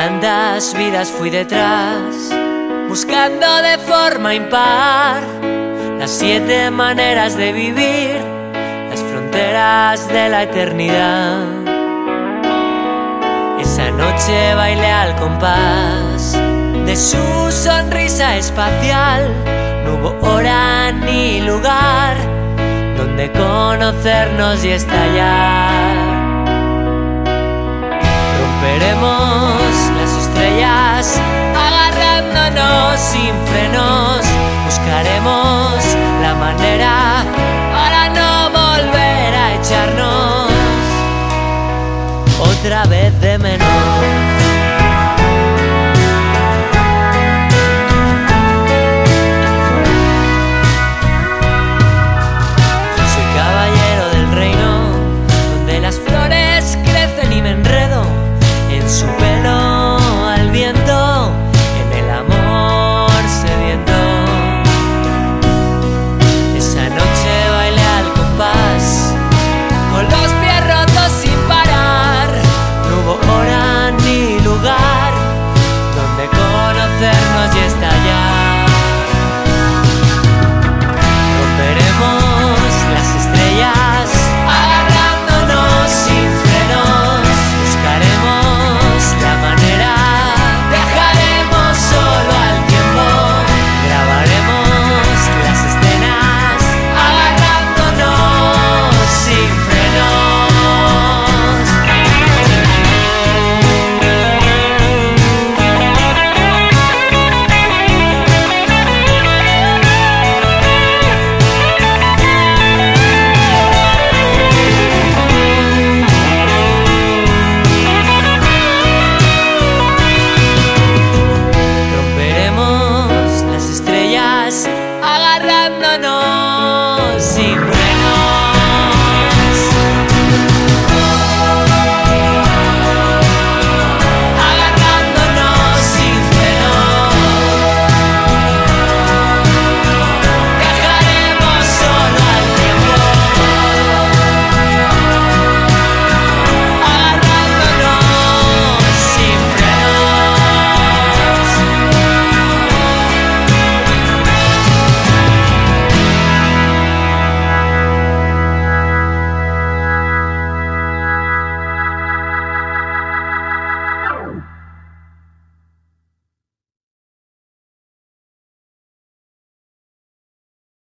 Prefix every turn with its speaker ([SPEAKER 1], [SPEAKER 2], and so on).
[SPEAKER 1] Tantas vidas fui detrás, buscando de forma impar las siete maneras de vivir, las fronteras de la eternidad. Esa noche bailé al compás de su sonrisa espacial, no hubo hora ni lugar donde conocernos y estallar. Romperemos agarrándonos sin frenos, buscaremos la manera para no volver a echarnos otra vez de menos. agarrándonos.